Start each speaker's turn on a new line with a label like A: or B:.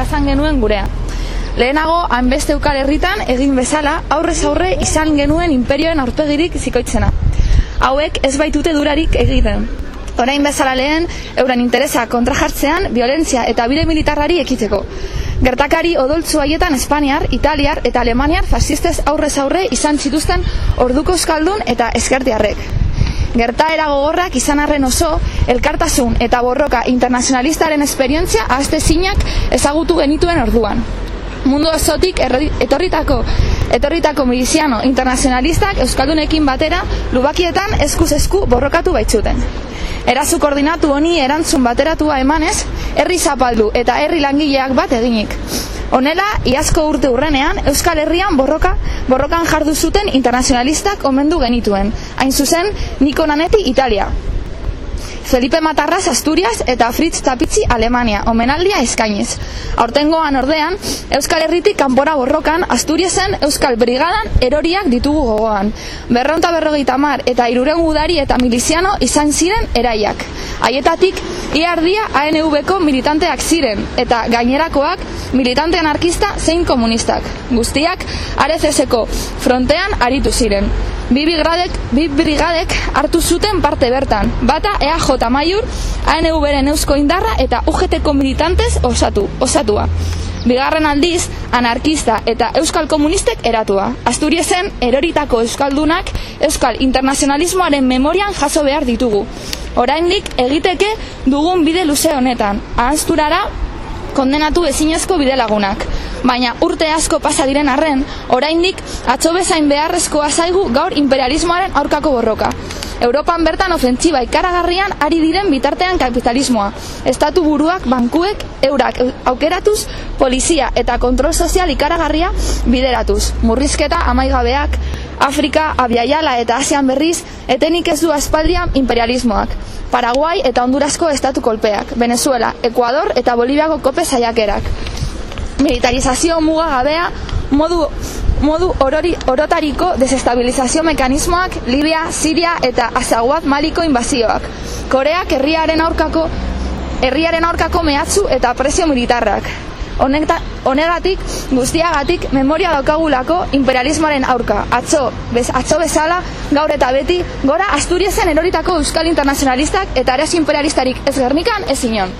A: jasan genuen gurea. Lehenago, hainbeste eukal herritan egin bezala aurrez aurre izan genuen imperioen aurpegirik zikoitzena. Hauek ez baitute durarik egiten. Orain bezala lehen, euren interesa kontra jartzean, violentzia eta bide militarrari ekiteko. Gertakari odoltzu haietan Espainiar, Italiar eta Alemaniar fasistez aurrez aurre izan zituzten orduko euskaldun eta eskertiarrek. Gertaera gogorrak izan arren oso, elkartasun eta borroka internazionalistaren esperientzia azte zinak ezagutu genituen orduan. Mundu osotik etorritako etorritako miliziano internazionalistak euskaldunekin batera lubakietan eskuz esku borrokatu baitzuten. Erazu koordinatu honi erantzun bateratua emanez, herri zapaldu eta herri langileak bat eginik. Honela, iazko urte urrenean, Euskal Herrian borroka, borrokan jardu zuten internazionalistak omendu genituen. Hain zuzen, Niko Naneti Italia, Felipe Matarras Asturias eta Fritz Tapitzi Alemania, omenaldia eskainiz. Aurtengoan ordean, Euskal Herritik kanpora borrokan Asturiasen Euskal Brigadan eroriak ditugu gogoan. Berronta berrogeita mar eta iruren gudari eta miliziano izan ziren eraiak. Haietatik, iardia ANV-ko militanteak ziren, eta gainerakoak militante anarkista zein komunistak. Guztiak, arezeseko frontean aritu ziren. Bi brigadek, bi brigadek hartu zuten parte bertan. Bata EAJ Maiur, ANV-ren eusko indarra eta UGT-ko militantez osatu, osatua. Bigarren aldiz, anarkista eta euskal komunistek eratua. Asturiasen eroritako euskaldunak euskal internazionalismoaren memorian jaso behar ditugu. Oraindik egiteke dugun bide luze honetan. Ahanzturara kondenatu ezinezko bide lagunak. Baina urte asko pasa diren arren, oraindik atzo bezain beharrezkoa zaigu gaur imperialismoaren aurkako borroka. Europan bertan ofentziba ikaragarrian ari diren bitartean kapitalismoa. Estatu buruak, bankuek, eurak aukeratuz, polizia eta kontrol sozial ikaragarria bideratuz. Murrizketa amaigabeak, Afrika, Abiaiala eta Asian berriz, etenik ez du aspaldian imperialismoak. Paraguai eta Hondurasko estatu kolpeak, Venezuela, Ecuador eta Boliviako kope saiakerak. Militarizazio mugagabea, modu modu orori, orotariko desestabilizazio mekanismoak Libia, Siria eta Azaguat Maliko inbazioak. Koreak herriaren aurkako herriaren aurkako mehatzu eta presio militarrak. Honeta, honegatik, guztiagatik, memoria daukagulako imperialismoaren aurka. Atzo, bez, atzo bezala, gaur eta beti, gora Asturiasen eroritako euskal internazionalistak eta ares imperialistarik ez gernikan ez inon.